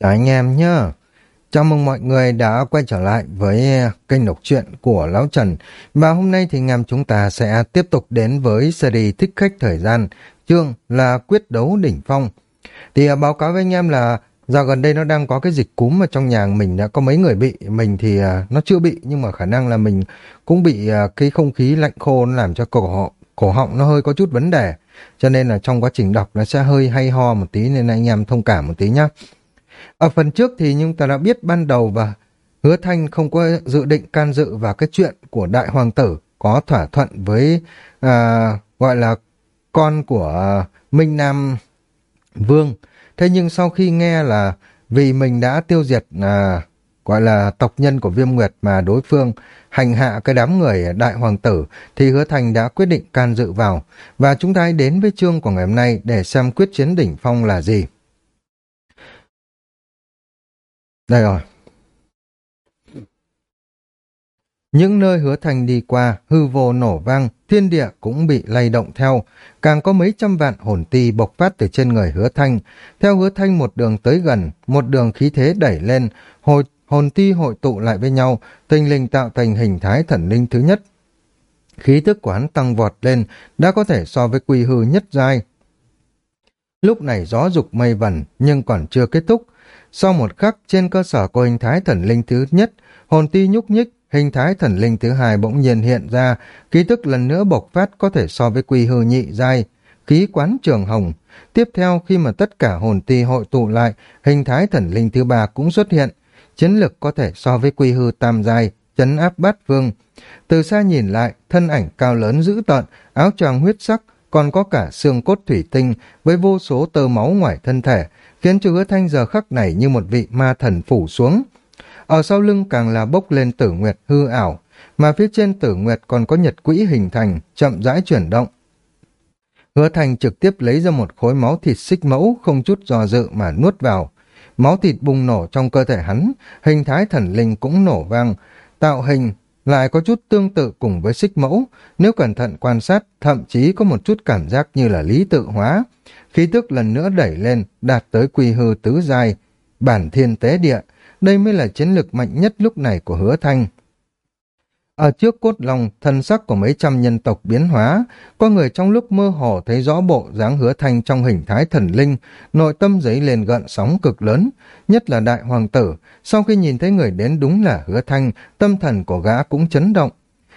Chào anh em nhé. Chào mừng mọi người đã quay trở lại với kênh đọc truyện của Lão Trần. Và hôm nay thì ngàm chúng ta sẽ tiếp tục đến với series Thích Khách Thời Gian, chương là Quyết Đấu Đỉnh Phong. Thì à, báo cáo với anh em là dạo gần đây nó đang có cái dịch cúm mà trong nhà mình đã có mấy người bị. Mình thì à, nó chưa bị nhưng mà khả năng là mình cũng bị à, cái không khí lạnh khô nó làm cho cổ, cổ họng nó hơi có chút vấn đề. Cho nên là trong quá trình đọc nó sẽ hơi hay ho một tí nên anh em thông cảm một tí nhé. Ở phần trước thì chúng ta đã biết ban đầu và hứa thanh không có dự định can dự vào cái chuyện của đại hoàng tử có thỏa thuận với à, gọi là con của Minh Nam Vương. Thế nhưng sau khi nghe là vì mình đã tiêu diệt à, gọi là tộc nhân của Viêm Nguyệt mà đối phương hành hạ cái đám người đại hoàng tử thì hứa thành đã quyết định can dự vào. Và chúng ta hãy đến với chương của ngày hôm nay để xem quyết chiến đỉnh phong là gì. Đây rồi. Những nơi hứa thành đi qua, hư vô nổ vang, thiên địa cũng bị lay động theo, càng có mấy trăm vạn hồn ti bộc phát từ trên người hứa thanh. Theo hứa thanh một đường tới gần, một đường khí thế đẩy lên, hồi, hồn ti hội tụ lại với nhau, tinh linh tạo thành hình thái thần linh thứ nhất. Khí thức quán tăng vọt lên, đã có thể so với quy hư nhất giai. Lúc này gió dục mây vẩn, nhưng còn chưa kết thúc, sau một khắc, trên cơ sở của hình thái thần linh thứ nhất, hồn ti nhúc nhích, hình thái thần linh thứ hai bỗng nhiên hiện ra, ký tức lần nữa bộc phát có thể so với quy hư nhị giai, khí quán trường hồng. Tiếp theo, khi mà tất cả hồn ti hội tụ lại, hình thái thần linh thứ ba cũng xuất hiện, chiến lực có thể so với quy hư tam giai, chấn áp bát vương. Từ xa nhìn lại, thân ảnh cao lớn dữ tợn, áo choàng huyết sắc, còn có cả xương cốt thủy tinh với vô số tơ máu ngoài thân thể, khiến cho hứa thanh giờ khắc này như một vị ma thần phủ xuống. Ở sau lưng càng là bốc lên tử nguyệt hư ảo, mà phía trên tử nguyệt còn có nhật quỹ hình thành, chậm rãi chuyển động. Hứa Thanh trực tiếp lấy ra một khối máu thịt xích mẫu không chút do dự mà nuốt vào. Máu thịt bùng nổ trong cơ thể hắn, hình thái thần linh cũng nổ vang, tạo hình lại có chút tương tự cùng với xích mẫu, nếu cẩn thận quan sát, thậm chí có một chút cảm giác như là lý tự hóa. Khí tức lần nữa đẩy lên, đạt tới quy hư tứ giai, bản thiên tế địa, đây mới là chiến lược mạnh nhất lúc này của hứa thanh. Ở trước cốt lòng, thân sắc của mấy trăm nhân tộc biến hóa, có người trong lúc mơ hồ thấy rõ bộ dáng hứa thanh trong hình thái thần linh, nội tâm giấy lên gợn sóng cực lớn, nhất là đại hoàng tử, sau khi nhìn thấy người đến đúng là hứa thanh, tâm thần của gã cũng chấn động.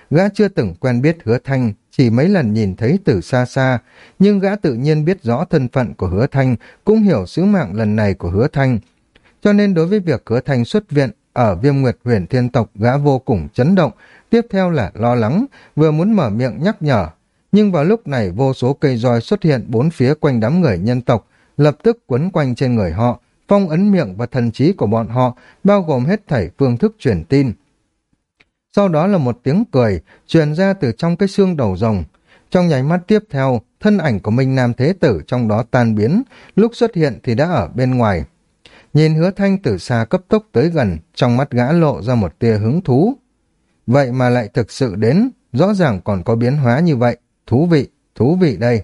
Gã chưa từng quen biết hứa thanh, chỉ mấy lần nhìn thấy từ xa xa, nhưng gã tự nhiên biết rõ thân phận của hứa thanh, cũng hiểu sứ mạng lần này của hứa thanh. Cho nên đối với việc hứa thanh xuất viện ở viêm nguyệt huyền thiên tộc gã vô cùng chấn động, tiếp theo là lo lắng, vừa muốn mở miệng nhắc nhở. Nhưng vào lúc này vô số cây roi xuất hiện bốn phía quanh đám người nhân tộc, lập tức quấn quanh trên người họ, phong ấn miệng và thần trí của bọn họ, bao gồm hết thảy phương thức truyền tin. Sau đó là một tiếng cười, truyền ra từ trong cái xương đầu rồng. Trong nháy mắt tiếp theo, thân ảnh của Minh Nam Thế Tử trong đó tan biến, lúc xuất hiện thì đã ở bên ngoài. Nhìn hứa thanh từ xa cấp tốc tới gần, trong mắt gã lộ ra một tia hứng thú. Vậy mà lại thực sự đến, rõ ràng còn có biến hóa như vậy. Thú vị, thú vị đây.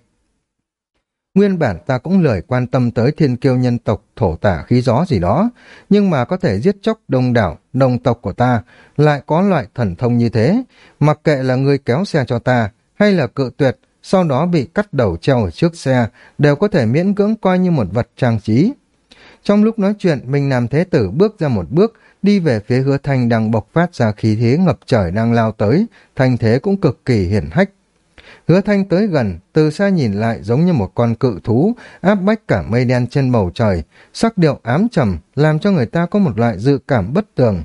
Nguyên bản ta cũng lười quan tâm tới thiên kiêu nhân tộc thổ tả khí gió gì đó, nhưng mà có thể giết chóc đông đảo, đồng tộc của ta, lại có loại thần thông như thế, mặc kệ là người kéo xe cho ta, hay là cự tuyệt, sau đó bị cắt đầu treo ở trước xe, đều có thể miễn cưỡng coi như một vật trang trí. Trong lúc nói chuyện, Minh Nam Thế Tử bước ra một bước, đi về phía hứa thanh đang bộc phát ra khí thế ngập trời đang lao tới, thanh thế cũng cực kỳ hiển hách. Hứa thanh tới gần, từ xa nhìn lại giống như một con cự thú, áp bách cả mây đen trên bầu trời, sắc điệu ám trầm, làm cho người ta có một loại dự cảm bất tường.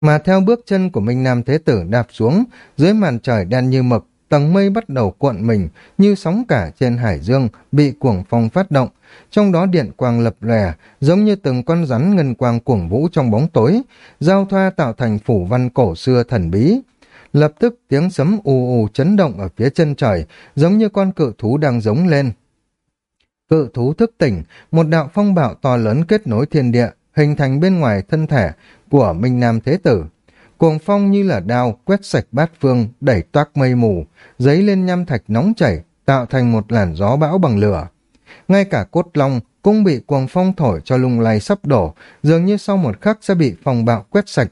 Mà theo bước chân của Minh Nam Thế Tử đạp xuống, dưới màn trời đen như mực, tầng mây bắt đầu cuộn mình như sóng cả trên hải dương bị cuồng phong phát động, trong đó điện quang lập lòe giống như từng con rắn ngân quang cuồng vũ trong bóng tối, giao thoa tạo thành phủ văn cổ xưa thần bí. Lập tức tiếng sấm ù ù chấn động ở phía chân trời, giống như con cự thú đang giống lên. Cự thú thức tỉnh, một đạo phong bạo to lớn kết nối thiên địa, hình thành bên ngoài thân thể của Minh Nam Thế Tử. Cuồng phong như là đao quét sạch bát phương, đẩy toác mây mù, giấy lên nham thạch nóng chảy, tạo thành một làn gió bão bằng lửa. Ngay cả cốt long cũng bị cuồng phong thổi cho lung lay sắp đổ, dường như sau một khắc sẽ bị phong bạo quét sạch.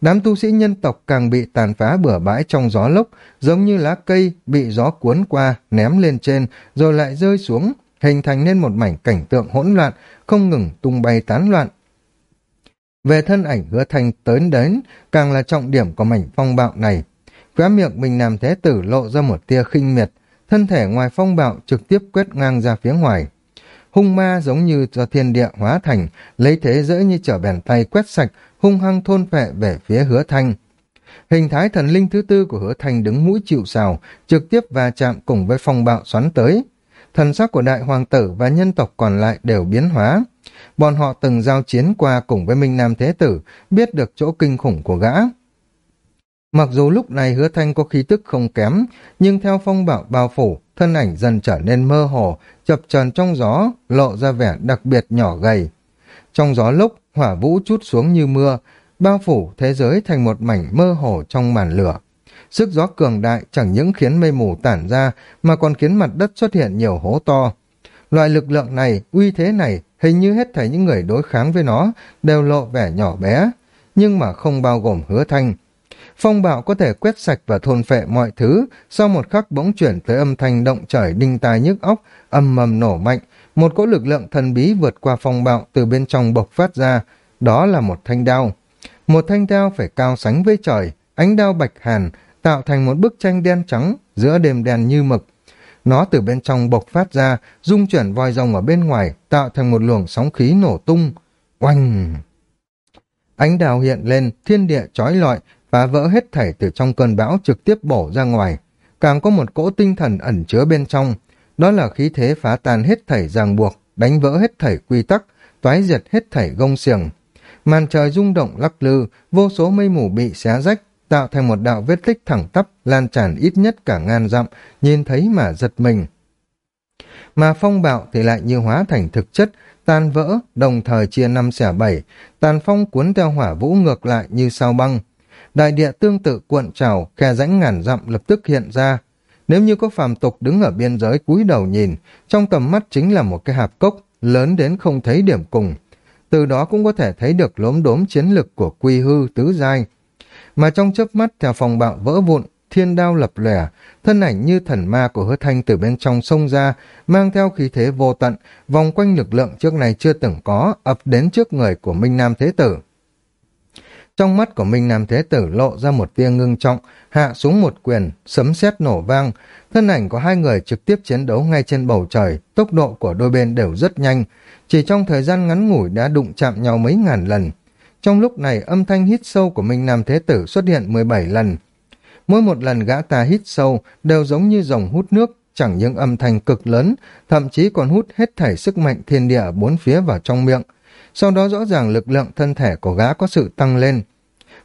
Đám tu sĩ nhân tộc càng bị tàn phá bừa bãi trong gió lốc, giống như lá cây bị gió cuốn qua, ném lên trên, rồi lại rơi xuống, hình thành nên một mảnh cảnh tượng hỗn loạn, không ngừng tung bay tán loạn. Về thân ảnh hứa thanh tới đến, càng là trọng điểm của mảnh phong bạo này. Khóe miệng mình làm thế tử lộ ra một tia khinh miệt, thân thể ngoài phong bạo trực tiếp quét ngang ra phía ngoài. Hung ma giống như do thiên địa hóa thành, lấy thế dễ như trở bàn tay quét sạch, hung hăng thôn phệ về phía hứa thanh. Hình thái thần linh thứ tư của hứa thanh đứng mũi chịu sào, trực tiếp va chạm cùng với phong bạo xoắn tới. Thần sắc của đại hoàng tử và nhân tộc còn lại đều biến hóa. Bọn họ từng giao chiến qua cùng với Minh Nam Thế Tử, biết được chỗ kinh khủng của gã. Mặc dù lúc này hứa thanh có khí tức không kém, nhưng theo phong bạo bao phủ, thân ảnh dần trở nên mơ hồ, chập trần trong gió, lộ ra vẻ đặc biệt nhỏ gầy. Trong gió lúc, hỏa vũ chút xuống như mưa, bao phủ thế giới thành một mảnh mơ hồ trong màn lửa. Sức gió cường đại chẳng những khiến mây mù tản ra, mà còn khiến mặt đất xuất hiện nhiều hố to. Loại lực lượng này, uy thế này, hình như hết thảy những người đối kháng với nó đều lộ vẻ nhỏ bé, nhưng mà không bao gồm hứa thanh. Phong bạo có thể quét sạch và thôn phệ mọi thứ, sau một khắc bỗng chuyển tới âm thanh động trời đinh tai nhức óc, âm mầm nổ mạnh, một cỗ lực lượng thần bí vượt qua phong bạo từ bên trong bộc phát ra, đó là một thanh đao. Một thanh đao phải cao sánh với trời, ánh đao bạch hàn, tạo thành một bức tranh đen trắng giữa đêm đen như mực. Nó từ bên trong bộc phát ra, dung chuyển voi rồng ở bên ngoài, tạo thành một luồng sóng khí nổ tung. Oanh! Ánh đào hiện lên, thiên địa trói lọi, phá vỡ hết thảy từ trong cơn bão trực tiếp bổ ra ngoài. Càng có một cỗ tinh thần ẩn chứa bên trong, đó là khí thế phá tan hết thảy ràng buộc, đánh vỡ hết thảy quy tắc, toái diệt hết thảy gông xiềng. Màn trời rung động lắc lư, vô số mây mù bị xé rách, tạo thành một đạo vết tích thẳng tắp, lan tràn ít nhất cả ngàn dặm, nhìn thấy mà giật mình. Mà phong bạo thì lại như hóa thành thực chất, tan vỡ, đồng thời chia năm xẻ bảy, tàn phong cuốn theo hỏa vũ ngược lại như sao băng. Đại địa tương tự cuộn trào, khe rãnh ngàn dặm lập tức hiện ra. Nếu như có phàm tục đứng ở biên giới cúi đầu nhìn, trong tầm mắt chính là một cái hạp cốc, lớn đến không thấy điểm cùng. Từ đó cũng có thể thấy được lốm đốm chiến lực của quy hư tứ giai, mà trong chớp mắt theo phòng bạo vỡ vụn, thiên đao lập lẻ, thân ảnh như thần ma của hứa thanh từ bên trong sông ra, mang theo khí thế vô tận, vòng quanh lực lượng trước này chưa từng có, ập đến trước người của Minh Nam Thế Tử. Trong mắt của Minh Nam Thế Tử lộ ra một tia ngưng trọng, hạ xuống một quyền, sấm sét nổ vang, thân ảnh của hai người trực tiếp chiến đấu ngay trên bầu trời, tốc độ của đôi bên đều rất nhanh, chỉ trong thời gian ngắn ngủi đã đụng chạm nhau mấy ngàn lần. Trong lúc này âm thanh hít sâu của Minh Nam Thế Tử xuất hiện 17 lần. Mỗi một lần gã ta hít sâu đều giống như dòng hút nước, chẳng những âm thanh cực lớn, thậm chí còn hút hết thảy sức mạnh thiên địa bốn phía vào trong miệng. Sau đó rõ ràng lực lượng thân thể của gã có sự tăng lên.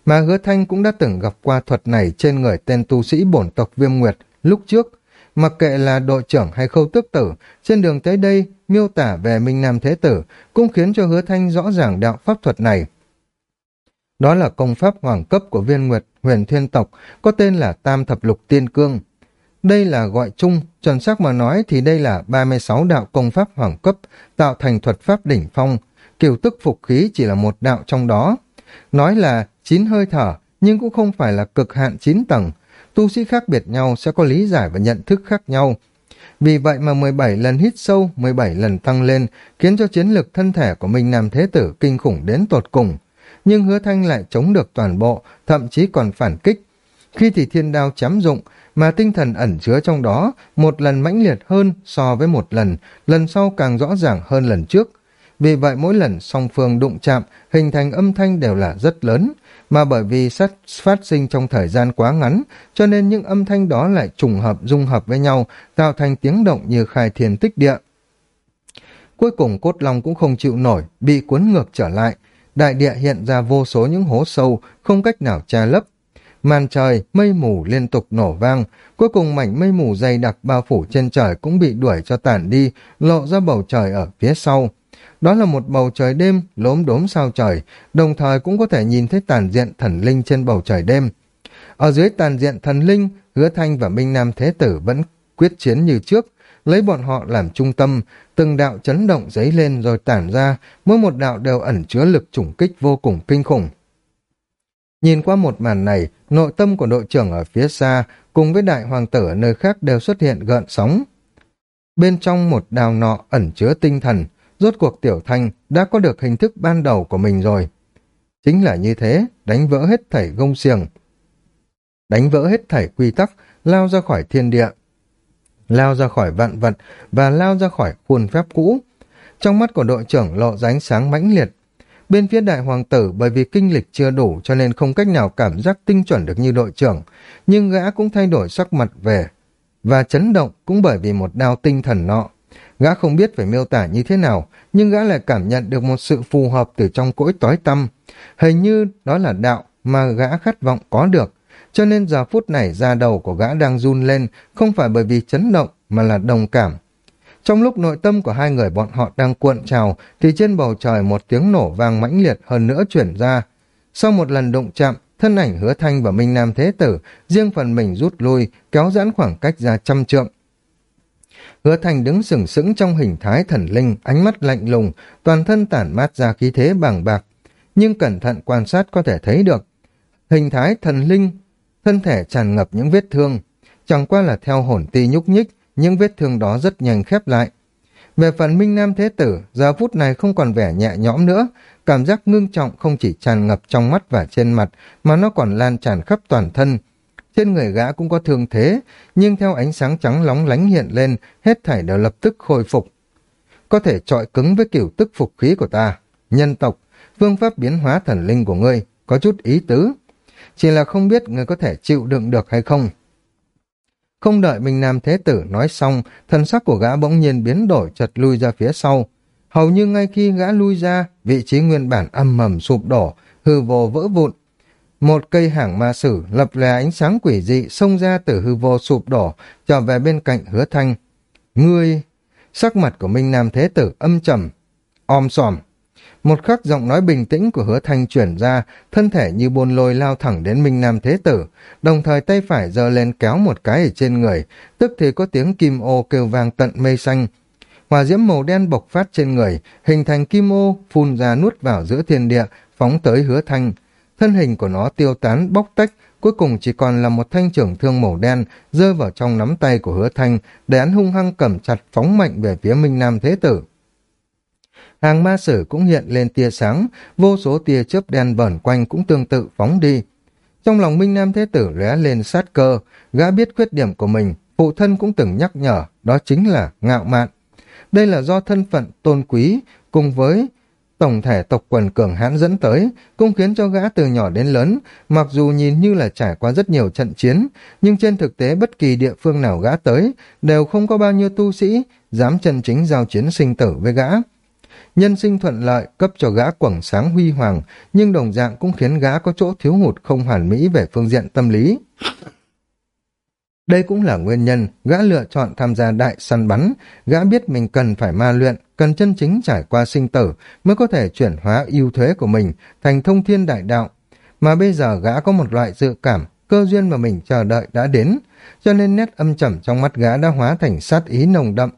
Mà hứa thanh cũng đã từng gặp qua thuật này trên người tên tu sĩ bổn tộc Viêm Nguyệt lúc trước. Mặc kệ là đội trưởng hay khâu tước tử, trên đường tới đây miêu tả về Minh Nam Thế Tử cũng khiến cho hứa thanh rõ ràng đạo pháp thuật này. Đó là công pháp hoàng cấp của viên nguyệt huyền thiên tộc, có tên là Tam Thập Lục Tiên Cương. Đây là gọi chung, chuẩn xác mà nói thì đây là 36 đạo công pháp hoàng cấp tạo thành thuật pháp đỉnh phong, kiểu tức phục khí chỉ là một đạo trong đó. Nói là chín hơi thở, nhưng cũng không phải là cực hạn chín tầng. Tu sĩ khác biệt nhau sẽ có lý giải và nhận thức khác nhau. Vì vậy mà 17 lần hít sâu, 17 lần tăng lên, khiến cho chiến lực thân thể của Minh Nam Thế Tử kinh khủng đến tột cùng nhưng hứa thanh lại chống được toàn bộ, thậm chí còn phản kích. Khi thì thiên đao chém dụng, mà tinh thần ẩn chứa trong đó một lần mãnh liệt hơn so với một lần, lần sau càng rõ ràng hơn lần trước. Vì vậy mỗi lần song phương đụng chạm, hình thành âm thanh đều là rất lớn, mà bởi vì sát phát sinh trong thời gian quá ngắn, cho nên những âm thanh đó lại trùng hợp dung hợp với nhau, tạo thành tiếng động như khai thiên tích địa. Cuối cùng cốt long cũng không chịu nổi, bị cuốn ngược trở lại, đại địa hiện ra vô số những hố sâu, không cách nào che lấp. Màn trời, mây mù liên tục nổ vang, cuối cùng mảnh mây mù dày đặc bao phủ trên trời cũng bị đuổi cho tản đi, lộ ra bầu trời ở phía sau. Đó là một bầu trời đêm, lốm đốm sao trời, đồng thời cũng có thể nhìn thấy tàn diện thần linh trên bầu trời đêm. Ở dưới tàn diện thần linh, Hứa Thanh và Minh Nam Thế Tử vẫn quyết chiến như trước, lấy bọn họ làm trung tâm, từng đạo chấn động dấy lên rồi tản ra, mỗi một đạo đều ẩn chứa lực chủng kích vô cùng kinh khủng. Nhìn qua một màn này, nội tâm của đội trưởng ở phía xa cùng với đại hoàng tử ở nơi khác đều xuất hiện gợn sóng. Bên trong một đào nọ ẩn chứa tinh thần, rốt cuộc tiểu thanh đã có được hình thức ban đầu của mình rồi. Chính là như thế, đánh vỡ hết thảy gông xiềng. Đánh vỡ hết thảy quy tắc, lao ra khỏi thiên địa. Lao ra khỏi vạn vật và lao ra khỏi khuôn phép cũ. Trong mắt của đội trưởng lộ ránh sáng mãnh liệt. Bên phía đại hoàng tử bởi vì kinh lịch chưa đủ cho nên không cách nào cảm giác tinh chuẩn được như đội trưởng, nhưng gã cũng thay đổi sắc mặt về. Và chấn động cũng bởi vì một đao tinh thần nọ. Gã không biết phải miêu tả như thế nào, nhưng gã lại cảm nhận được một sự phù hợp từ trong cõi tối tâm. Hình như đó là đạo mà gã khát vọng có được, cho nên giờ phút này da đầu của gã đang run lên, không phải bởi vì chấn động mà là đồng cảm. Trong lúc nội tâm của hai người bọn họ đang cuộn trào, thì trên bầu trời một tiếng nổ vang mãnh liệt hơn nữa chuyển ra. Sau một lần đụng chạm, thân ảnh hứa thanh và Minh Nam Thế Tử riêng phần mình rút lui, kéo giãn khoảng cách ra trăm trượng. Hứa Thành đứng sừng sững trong hình thái thần linh, ánh mắt lạnh lùng, toàn thân tản mát ra khí thế bàng bạc. Nhưng cẩn thận quan sát có thể thấy được. Hình thái thần linh, thân thể tràn ngập những vết thương. Chẳng qua là theo hồn ti nhúc nhích, những vết thương đó rất nhanh khép lại. Về phần Minh Nam Thế Tử, giờ phút này không còn vẻ nhẹ nhõm nữa, cảm giác ngưng trọng không chỉ tràn ngập trong mắt và trên mặt, mà nó còn lan tràn khắp toàn thân, trên người gã cũng có thương thế, nhưng theo ánh sáng trắng lóng lánh hiện lên, hết thảy đều lập tức khôi phục. Có thể trọi cứng với kiểu tức phục khí của ta. Nhân tộc, phương pháp biến hóa thần linh của ngươi, có chút ý tứ. Chỉ là không biết người có thể chịu đựng được hay không. Không đợi Minh Nam Thế Tử nói xong, thân sắc của gã bỗng nhiên biến đổi chật lui ra phía sau. Hầu như ngay khi gã lui ra, vị trí nguyên bản âm mầm sụp đổ, hư vô vỡ vụn, một cây hàng ma sử lập lè ánh sáng quỷ dị xông ra từ hư vô sụp đổ, trở về bên cạnh hứa thanh. Ngươi... Sắc mặt của Minh Nam Thế Tử âm trầm, om sòm. Một khắc giọng nói bình tĩnh của hứa thanh chuyển ra, thân thể như bồn lôi lao thẳng đến Minh Nam Thế Tử, đồng thời tay phải giơ lên kéo một cái ở trên người, tức thì có tiếng kim ô kêu vang tận mây xanh. Hòa diễm màu đen bộc phát trên người, hình thành kim ô, phun ra nuốt vào giữa thiên địa, phóng tới hứa thanh thân hình của nó tiêu tán bóc tách, cuối cùng chỉ còn là một thanh trưởng thương màu đen rơi vào trong nắm tay của hứa thanh để hắn hung hăng cầm chặt phóng mạnh về phía Minh Nam Thế Tử. Hàng ma sử cũng hiện lên tia sáng, vô số tia chớp đen bẩn quanh cũng tương tự phóng đi. Trong lòng Minh Nam Thế Tử lóe lên sát cơ, gã biết khuyết điểm của mình, phụ thân cũng từng nhắc nhở, đó chính là ngạo mạn. Đây là do thân phận tôn quý cùng với tổng thể tộc quần cường hãn dẫn tới, cũng khiến cho gã từ nhỏ đến lớn, mặc dù nhìn như là trải qua rất nhiều trận chiến, nhưng trên thực tế bất kỳ địa phương nào gã tới, đều không có bao nhiêu tu sĩ dám chân chính giao chiến sinh tử với gã. Nhân sinh thuận lợi cấp cho gã quầng sáng huy hoàng, nhưng đồng dạng cũng khiến gã có chỗ thiếu hụt không hoàn mỹ về phương diện tâm lý. Đây cũng là nguyên nhân gã lựa chọn tham gia đại săn bắn, gã biết mình cần phải ma luyện, cần chân chính trải qua sinh tử mới có thể chuyển hóa ưu thuế của mình thành thông thiên đại đạo. Mà bây giờ gã có một loại dự cảm, cơ duyên mà mình chờ đợi đã đến, cho nên nét âm trầm trong mắt gã đã hóa thành sát ý nồng đậm.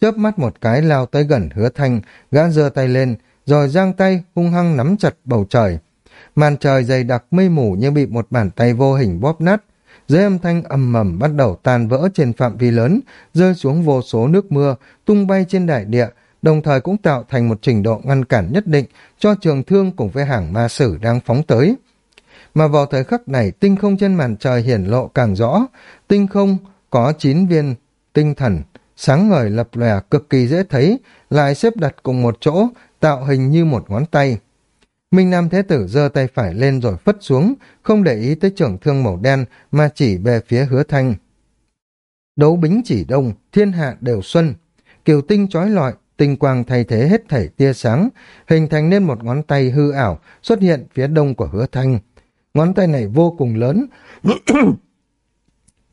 Chớp mắt một cái lao tới gần hứa thanh, gã giơ tay lên, rồi giang tay hung hăng nắm chặt bầu trời. Màn trời dày đặc mây mù như bị một bàn tay vô hình bóp nát, dưới âm thanh ầm mầm bắt đầu tan vỡ trên phạm vi lớn, rơi xuống vô số nước mưa, tung bay trên đại địa, đồng thời cũng tạo thành một trình độ ngăn cản nhất định cho trường thương cùng với hàng ma sử đang phóng tới. Mà vào thời khắc này, tinh không trên màn trời hiển lộ càng rõ, tinh không có 9 viên tinh thần, sáng ngời lập lòe cực kỳ dễ thấy, lại xếp đặt cùng một chỗ, tạo hình như một ngón tay. Minh Nam Thế Tử giơ tay phải lên rồi phất xuống, không để ý tới trưởng thương màu đen mà chỉ về phía hứa thanh. Đấu bính chỉ đông, thiên hạ đều xuân, kiều tinh trói lọi, tinh quang thay thế hết thảy tia sáng, hình thành nên một ngón tay hư ảo xuất hiện phía đông của hứa thanh. Ngón tay này vô cùng lớn,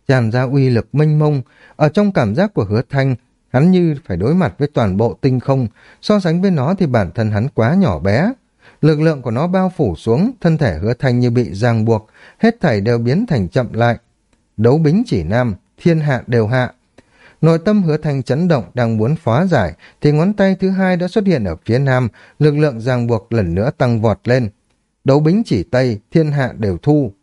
tràn ra uy lực mênh mông, ở trong cảm giác của hứa thanh, hắn như phải đối mặt với toàn bộ tinh không, so sánh với nó thì bản thân hắn quá nhỏ bé. Lực lượng của nó bao phủ xuống, thân thể hứa thanh như bị ràng buộc, hết thảy đều biến thành chậm lại. Đấu bính chỉ nam, thiên hạ đều hạ. Nội tâm hứa thanh chấn động đang muốn phá giải, thì ngón tay thứ hai đã xuất hiện ở phía nam, lực lượng ràng buộc lần nữa tăng vọt lên. Đấu bính chỉ Tây, thiên hạ đều thu.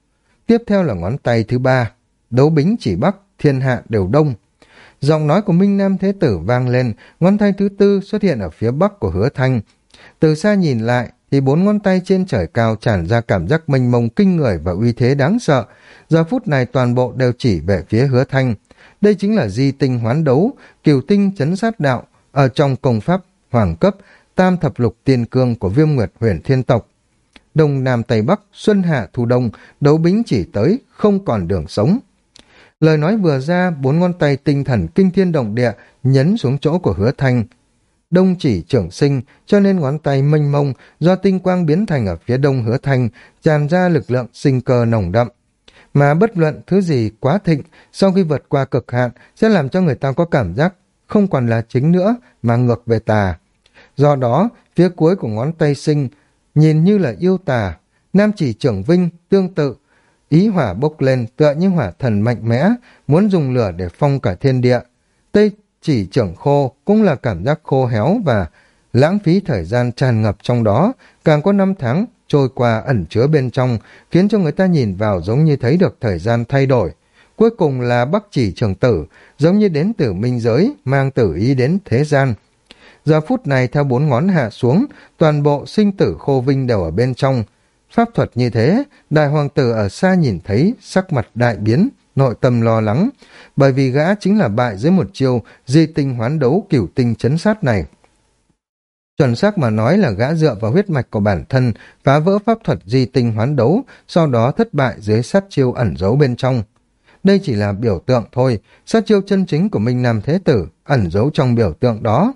Tiếp theo là ngón tay thứ ba, đấu bính chỉ Bắc, thiên hạ đều đông. Giọng nói của Minh Nam Thế Tử vang lên, ngón tay thứ tư xuất hiện ở phía bắc của hứa thanh. Từ xa nhìn lại, thì bốn ngón tay trên trời cao tràn ra cảm giác mênh mông kinh người và uy thế đáng sợ. Giờ phút này toàn bộ đều chỉ về phía hứa thanh. Đây chính là di tinh hoán đấu, kiều tinh chấn sát đạo, ở trong công pháp hoàng cấp, tam thập lục tiên cương của viêm nguyệt huyền thiên tộc. Đông Nam Tây Bắc, Xuân Hạ Thu Đông, đấu bính chỉ tới, không còn đường sống. Lời nói vừa ra, bốn ngón tay tinh thần kinh thiên động địa nhấn xuống chỗ của hứa thanh. Đông chỉ trưởng sinh, cho nên ngón tay mênh mông do tinh quang biến thành ở phía đông hứa thanh, tràn ra lực lượng sinh cơ nồng đậm. Mà bất luận thứ gì quá thịnh, sau khi vượt qua cực hạn, sẽ làm cho người ta có cảm giác không còn là chính nữa, mà ngược về tà. Do đó, phía cuối của ngón tay sinh, nhìn như là yêu tà, nam chỉ trưởng vinh, tương tự, Ý hỏa bốc lên tựa như hỏa thần mạnh mẽ, muốn dùng lửa để phong cả thiên địa. Tây chỉ trưởng khô cũng là cảm giác khô héo và lãng phí thời gian tràn ngập trong đó, càng có năm tháng trôi qua ẩn chứa bên trong, khiến cho người ta nhìn vào giống như thấy được thời gian thay đổi. Cuối cùng là bắc chỉ trường tử, giống như đến từ minh giới, mang tử ý đến thế gian. Giờ phút này theo bốn ngón hạ xuống, toàn bộ sinh tử khô vinh đều ở bên trong, Pháp thuật như thế, đại hoàng tử ở xa nhìn thấy sắc mặt đại biến, nội tâm lo lắng, bởi vì gã chính là bại dưới một chiêu di tinh hoán đấu cửu tinh chấn sát này. Chuẩn xác mà nói là gã dựa vào huyết mạch của bản thân, phá vỡ pháp thuật di tinh hoán đấu, sau đó thất bại dưới sát chiêu ẩn giấu bên trong. Đây chỉ là biểu tượng thôi, sát chiêu chân chính của Minh Nam Thế Tử, ẩn giấu trong biểu tượng đó.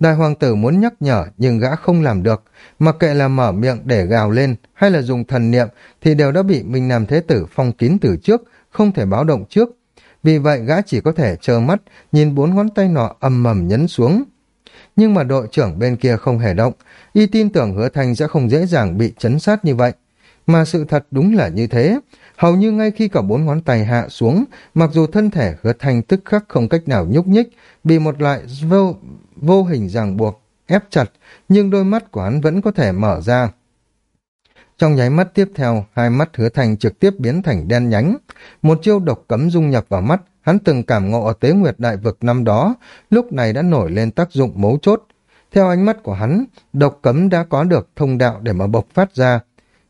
Đại hoàng tử muốn nhắc nhở nhưng gã không làm được, mặc kệ là mở miệng để gào lên hay là dùng thần niệm thì đều đã bị Minh Nam Thế Tử phong kín từ trước, không thể báo động trước. Vì vậy gã chỉ có thể trơ mắt nhìn bốn ngón tay nọ âm mầm nhấn xuống. Nhưng mà đội trưởng bên kia không hề động, y tin tưởng hứa thanh sẽ không dễ dàng bị chấn sát như vậy. Mà sự thật đúng là như thế, hầu như ngay khi cả bốn ngón tay hạ xuống, mặc dù thân thể hứa thanh tức khắc không cách nào nhúc nhích, bị một loại vô, vô hình ràng buộc, ép chặt, nhưng đôi mắt của hắn vẫn có thể mở ra. Trong nháy mắt tiếp theo, hai mắt hứa thành trực tiếp biến thành đen nhánh. Một chiêu độc cấm dung nhập vào mắt, hắn từng cảm ngộ ở tế nguyệt đại vực năm đó, lúc này đã nổi lên tác dụng mấu chốt. Theo ánh mắt của hắn, độc cấm đã có được thông đạo để mà bộc phát ra.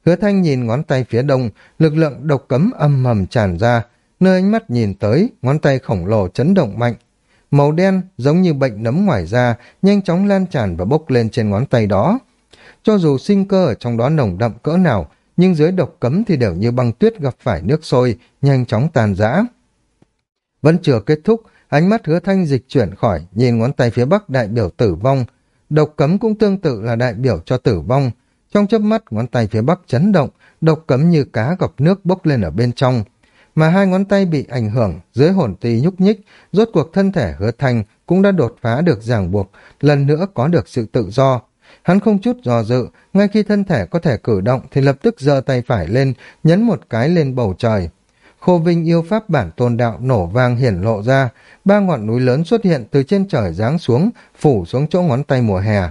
Hứa thanh nhìn ngón tay phía đông, lực lượng độc cấm âm mầm tràn ra, nơi ánh mắt nhìn tới, ngón tay khổng lồ chấn động mạnh, Màu đen giống như bệnh nấm ngoài da, nhanh chóng lan tràn và bốc lên trên ngón tay đó. Cho dù sinh cơ ở trong đó nồng đậm cỡ nào, nhưng dưới độc cấm thì đều như băng tuyết gặp phải nước sôi, nhanh chóng tàn rã. Vẫn chưa kết thúc, ánh mắt hứa thanh dịch chuyển khỏi, nhìn ngón tay phía bắc đại biểu tử vong. Độc cấm cũng tương tự là đại biểu cho tử vong. Trong chớp mắt, ngón tay phía bắc chấn động, độc cấm như cá gặp nước bốc lên ở bên trong mà hai ngón tay bị ảnh hưởng, dưới hồn ti nhúc nhích, rốt cuộc thân thể hứa thành cũng đã đột phá được ràng buộc, lần nữa có được sự tự do. Hắn không chút do dự, ngay khi thân thể có thể cử động thì lập tức giơ tay phải lên, nhấn một cái lên bầu trời. Khô Vinh yêu pháp bản tôn đạo nổ vang hiển lộ ra, ba ngọn núi lớn xuất hiện từ trên trời giáng xuống, phủ xuống chỗ ngón tay mùa hè.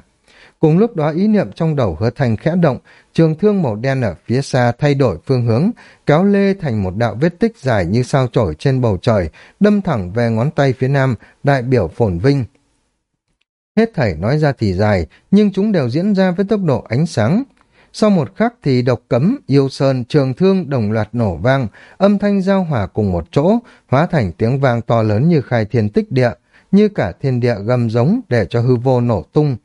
Cùng lúc đó ý niệm trong đầu hứa thành khẽ động, trường thương màu đen ở phía xa thay đổi phương hướng, kéo lê thành một đạo vết tích dài như sao chổi trên bầu trời, đâm thẳng về ngón tay phía nam, đại biểu phồn vinh. Hết thảy nói ra thì dài, nhưng chúng đều diễn ra với tốc độ ánh sáng. Sau một khắc thì độc cấm, yêu sơn, trường thương đồng loạt nổ vang, âm thanh giao hòa cùng một chỗ, hóa thành tiếng vang to lớn như khai thiên tích địa, như cả thiên địa gầm giống để cho hư vô nổ tung.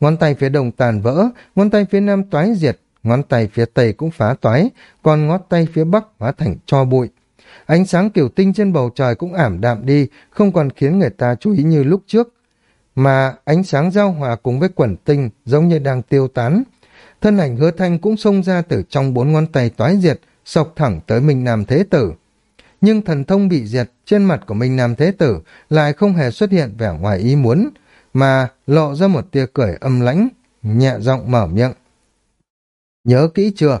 Ngón tay phía đông tàn vỡ, ngón tay phía nam toái diệt, ngón tay phía tây cũng phá toái, còn ngón tay phía bắc hóa thành cho bụi. Ánh sáng kiểu tinh trên bầu trời cũng ảm đạm đi, không còn khiến người ta chú ý như lúc trước. Mà ánh sáng giao hòa cùng với quẩn tinh giống như đang tiêu tán. Thân ảnh hứa thanh cũng xông ra từ trong bốn ngón tay toái diệt, sọc thẳng tới Minh Nam Thế Tử. Nhưng thần thông bị diệt, trên mặt của Minh Nam Thế Tử lại không hề xuất hiện vẻ ngoài ý muốn, mà lộ ra một tia cười âm lãnh, nhẹ giọng mở miệng. Nhớ kỹ chưa?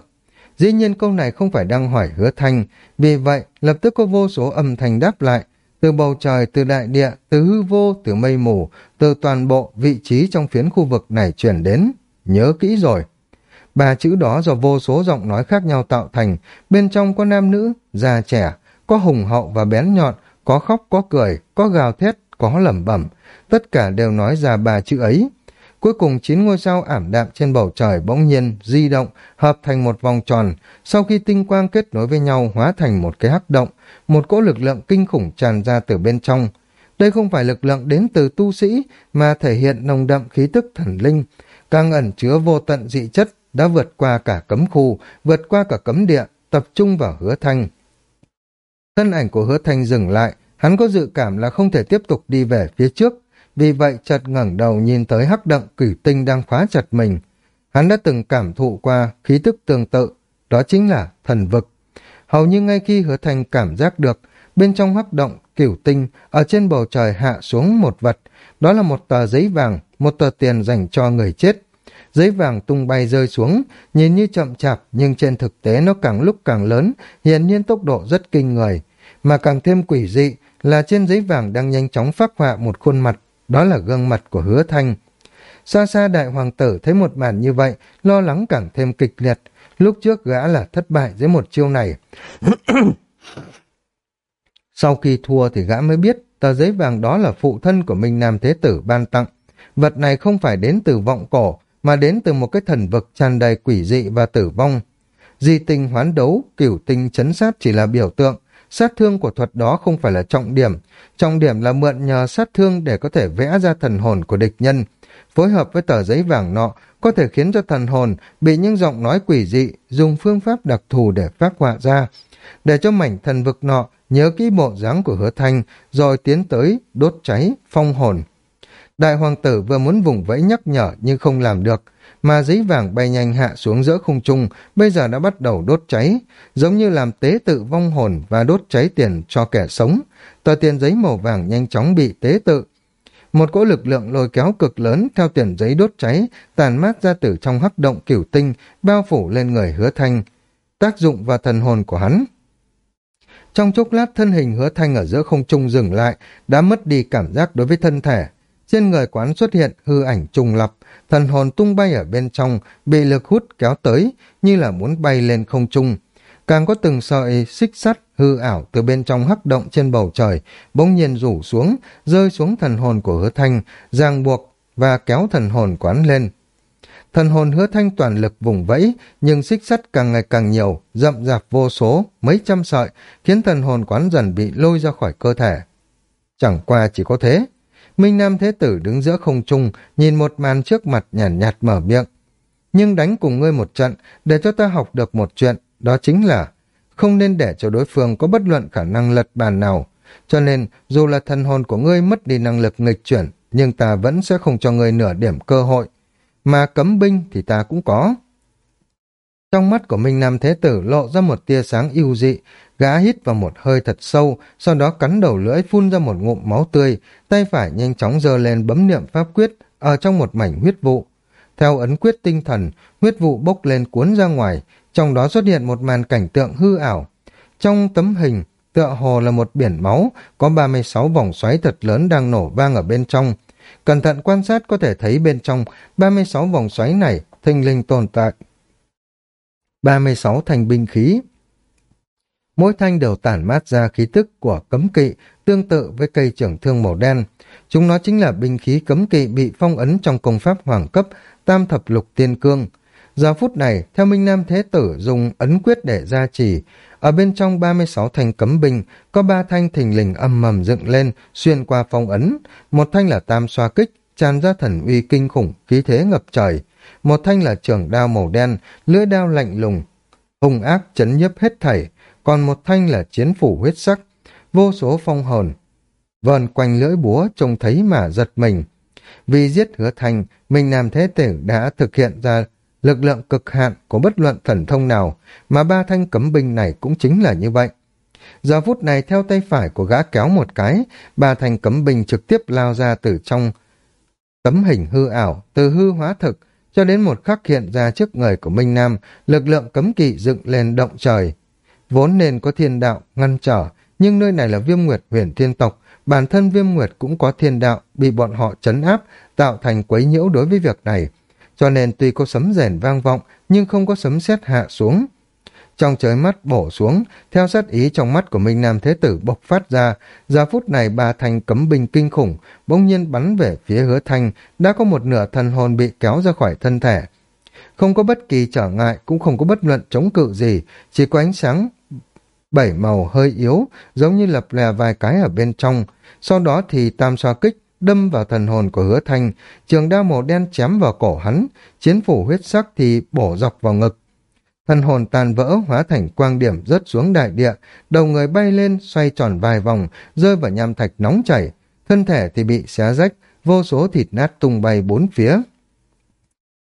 Dĩ nhiên câu này không phải đang hỏi hứa thanh, vì vậy lập tức có vô số âm thanh đáp lại, từ bầu trời, từ đại địa, từ hư vô, từ mây mù, từ toàn bộ vị trí trong phiến khu vực này chuyển đến. Nhớ kỹ rồi. Ba chữ đó do vô số giọng nói khác nhau tạo thành, bên trong có nam nữ, già trẻ, có hùng hậu và bén nhọn, có khóc có cười, có gào thét, có lẩm bẩm, tất cả đều nói ra ba chữ ấy. Cuối cùng chín ngôi sao ảm đạm trên bầu trời bỗng nhiên di động, hợp thành một vòng tròn, sau khi tinh quang kết nối với nhau hóa thành một cái hắc động, một cỗ lực lượng kinh khủng tràn ra từ bên trong. Đây không phải lực lượng đến từ tu sĩ, mà thể hiện nồng đậm khí tức thần linh, càng ẩn chứa vô tận dị chất, đã vượt qua cả cấm khu, vượt qua cả cấm địa, tập trung vào hứa thanh. Thân ảnh của hứa thanh dừng lại, hắn có dự cảm là không thể tiếp tục đi về phía trước, vì vậy chợt ngẩng đầu nhìn tới hắc động cửu tinh đang khóa chặt mình. Hắn đã từng cảm thụ qua khí tức tương tự, đó chính là thần vực. Hầu như ngay khi hứa thành cảm giác được, bên trong hắc động cửu tinh, ở trên bầu trời hạ xuống một vật, đó là một tờ giấy vàng, một tờ tiền dành cho người chết. Giấy vàng tung bay rơi xuống, nhìn như chậm chạp nhưng trên thực tế nó càng lúc càng lớn, hiển nhiên tốc độ rất kinh người. Mà càng thêm quỷ dị là trên giấy vàng đang nhanh chóng phát họa một khuôn mặt, đó là gương mặt của hứa thanh. Xa xa đại hoàng tử thấy một màn như vậy, lo lắng càng thêm kịch liệt. Lúc trước gã là thất bại dưới một chiêu này. Sau khi thua thì gã mới biết tờ giấy vàng đó là phụ thân của Minh Nam Thế Tử ban tặng. Vật này không phải đến từ vọng cổ, mà đến từ một cái thần vực tràn đầy quỷ dị và tử vong. Di tinh hoán đấu, cửu tinh chấn sát chỉ là biểu tượng, sát thương của thuật đó không phải là trọng điểm, trọng điểm là mượn nhờ sát thương để có thể vẽ ra thần hồn của địch nhân. Phối hợp với tờ giấy vàng nọ, có thể khiến cho thần hồn bị những giọng nói quỷ dị dùng phương pháp đặc thù để phát họa ra, để cho mảnh thần vực nọ nhớ kỹ bộ dáng của hứa thanh, rồi tiến tới đốt cháy, phong hồn. Đại hoàng tử vừa muốn vùng vẫy nhắc nhở nhưng không làm được, mà giấy vàng bay nhanh hạ xuống giữa không trung, bây giờ đã bắt đầu đốt cháy, giống như làm tế tự vong hồn và đốt cháy tiền cho kẻ sống. Tờ tiền giấy màu vàng nhanh chóng bị tế tự. Một cỗ lực lượng lôi kéo cực lớn theo tiền giấy đốt cháy, tàn mát ra từ trong hắc động cửu tinh, bao phủ lên người hứa thanh, tác dụng vào thần hồn của hắn. Trong chốc lát thân hình hứa thanh ở giữa không trung dừng lại, đã mất đi cảm giác đối với thân thể. Trên người quán xuất hiện hư ảnh trùng lập, thần hồn tung bay ở bên trong, bị lực hút kéo tới, như là muốn bay lên không trung. Càng có từng sợi xích sắt hư ảo từ bên trong hắc động trên bầu trời, bỗng nhiên rủ xuống, rơi xuống thần hồn của hứa thanh, ràng buộc và kéo thần hồn quán lên. Thần hồn hứa thanh toàn lực vùng vẫy, nhưng xích sắt càng ngày càng nhiều, rậm rạp vô số, mấy trăm sợi, khiến thần hồn quán dần bị lôi ra khỏi cơ thể. Chẳng qua chỉ có thế, Minh Nam Thế Tử đứng giữa không trung, nhìn một màn trước mặt nhàn nhạt, nhạt mở miệng. Nhưng đánh cùng ngươi một trận, để cho ta học được một chuyện, đó chính là không nên để cho đối phương có bất luận khả năng lật bàn nào. Cho nên, dù là thần hồn của ngươi mất đi năng lực nghịch chuyển, nhưng ta vẫn sẽ không cho ngươi nửa điểm cơ hội. Mà cấm binh thì ta cũng có. Trong mắt của Minh Nam Thế Tử lộ ra một tia sáng yêu dị, Gã hít vào một hơi thật sâu, sau đó cắn đầu lưỡi phun ra một ngụm máu tươi, tay phải nhanh chóng giơ lên bấm niệm pháp quyết ở trong một mảnh huyết vụ. Theo ấn quyết tinh thần, huyết vụ bốc lên cuốn ra ngoài, trong đó xuất hiện một màn cảnh tượng hư ảo. Trong tấm hình, tựa hồ là một biển máu, có 36 vòng xoáy thật lớn đang nổ vang ở bên trong. Cẩn thận quan sát có thể thấy bên trong 36 vòng xoáy này thình linh tồn tại. 36 thành binh khí, mỗi thanh đều tản mát ra khí tức của cấm kỵ, tương tự với cây trưởng thương màu đen. Chúng nó chính là binh khí cấm kỵ bị phong ấn trong công pháp hoàng cấp, tam thập lục tiên cương. Giờ phút này, theo Minh Nam Thế Tử dùng ấn quyết để gia trì, ở bên trong 36 thanh cấm binh, có ba thanh thình lình âm mầm dựng lên, xuyên qua phong ấn. Một thanh là tam xoa kích, tràn ra thần uy kinh khủng, khí thế ngập trời. Một thanh là trường đao màu đen, lưỡi đao lạnh lùng, hung ác chấn nhấp hết thảy còn một thanh là chiến phủ huyết sắc, vô số phong hồn. Vờn quanh lưỡi búa trông thấy mà giật mình. Vì giết hứa thành mình làm Thế Tử đã thực hiện ra lực lượng cực hạn của bất luận thần thông nào, mà ba thanh cấm binh này cũng chính là như vậy. Giờ phút này theo tay phải của gã kéo một cái, ba thanh cấm binh trực tiếp lao ra từ trong tấm hình hư ảo, từ hư hóa thực, cho đến một khắc hiện ra trước người của Minh Nam, lực lượng cấm kỵ dựng lên động trời, vốn nên có thiên đạo ngăn trở, nhưng nơi này là viêm nguyệt huyền thiên tộc, bản thân viêm nguyệt cũng có thiên đạo, bị bọn họ chấn áp, tạo thành quấy nhiễu đối với việc này. Cho nên tuy có sấm rền vang vọng, nhưng không có sấm sét hạ xuống. Trong trời mắt bổ xuống, theo sát ý trong mắt của Minh Nam Thế Tử bộc phát ra, giờ phút này ba thanh cấm binh kinh khủng, bỗng nhiên bắn về phía hứa thanh, đã có một nửa thần hồn bị kéo ra khỏi thân thể. Không có bất kỳ trở ngại, cũng không có bất luận chống cự gì, chỉ có ánh sáng bảy màu hơi yếu, giống như lập lè vài cái ở bên trong. Sau đó thì tam xoa kích đâm vào thần hồn của hứa thanh, trường đao màu đen chém vào cổ hắn, chiến phủ huyết sắc thì bổ dọc vào ngực. Thần hồn tàn vỡ hóa thành quang điểm rớt xuống đại địa, đầu người bay lên xoay tròn vài vòng, rơi vào nham thạch nóng chảy, thân thể thì bị xé rách, vô số thịt nát tung bay bốn phía.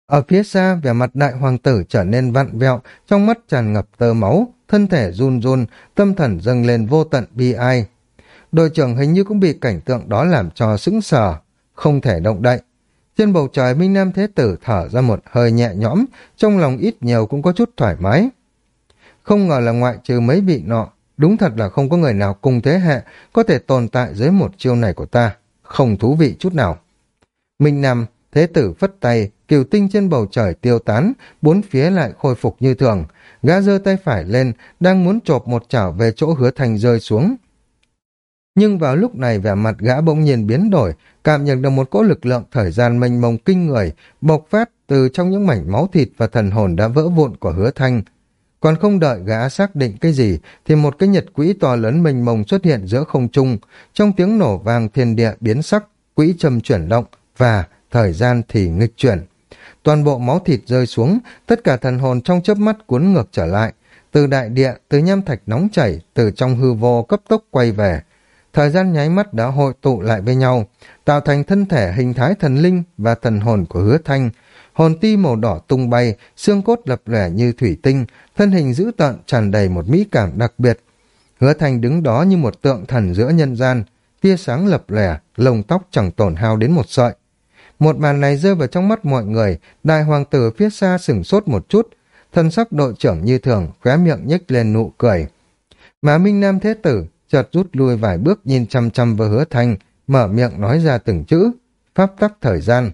Ở phía xa, vẻ mặt đại hoàng tử trở nên vặn vẹo, trong mắt tràn ngập tơ máu, thân thể run run, tâm thần dâng lên vô tận bi ai. Đội trưởng hình như cũng bị cảnh tượng đó làm cho sững sờ, không thể động đậy. Trên bầu trời Minh Nam Thế Tử thở ra một hơi nhẹ nhõm, trong lòng ít nhiều cũng có chút thoải mái. Không ngờ là ngoại trừ mấy vị nọ, đúng thật là không có người nào cùng thế hệ có thể tồn tại dưới một chiêu này của ta. Không thú vị chút nào. Minh Nam, Thế Tử phất tay, kiều tinh trên bầu trời tiêu tán, bốn phía lại khôi phục như thường. Gã giơ tay phải lên, đang muốn chộp một chảo về chỗ hứa thành rơi xuống. Nhưng vào lúc này vẻ mặt gã bỗng nhiên biến đổi, cảm nhận được một cỗ lực lượng thời gian mênh mông kinh người, bộc phát từ trong những mảnh máu thịt và thần hồn đã vỡ vụn của hứa thanh. Còn không đợi gã xác định cái gì, thì một cái nhật quỹ to lớn mênh mông xuất hiện giữa không trung, trong tiếng nổ vang thiên địa biến sắc, quỹ trầm chuyển động, và thời gian thì nghịch chuyển. Toàn bộ máu thịt rơi xuống, tất cả thần hồn trong chớp mắt cuốn ngược trở lại, từ đại địa, từ nham thạch nóng chảy, từ trong hư vô cấp tốc quay về, thời gian nháy mắt đã hội tụ lại với nhau, tạo thành thân thể hình thái thần linh và thần hồn của hứa thanh. Hồn ti màu đỏ tung bay, xương cốt lập lẻ như thủy tinh, thân hình dữ tợn tràn đầy một mỹ cảm đặc biệt. Hứa thanh đứng đó như một tượng thần giữa nhân gian, tia sáng lập lẻ, lông tóc chẳng tổn hao đến một sợi. Một màn này rơi vào trong mắt mọi người, đại hoàng tử phía xa sửng sốt một chút, thân sắc đội trưởng như thường, khóe miệng nhếch lên nụ cười. Mà Minh Nam Thế Tử chợt rút lui vài bước nhìn chăm chăm vào hứa thanh, mở miệng nói ra từng chữ, pháp tắc thời gian.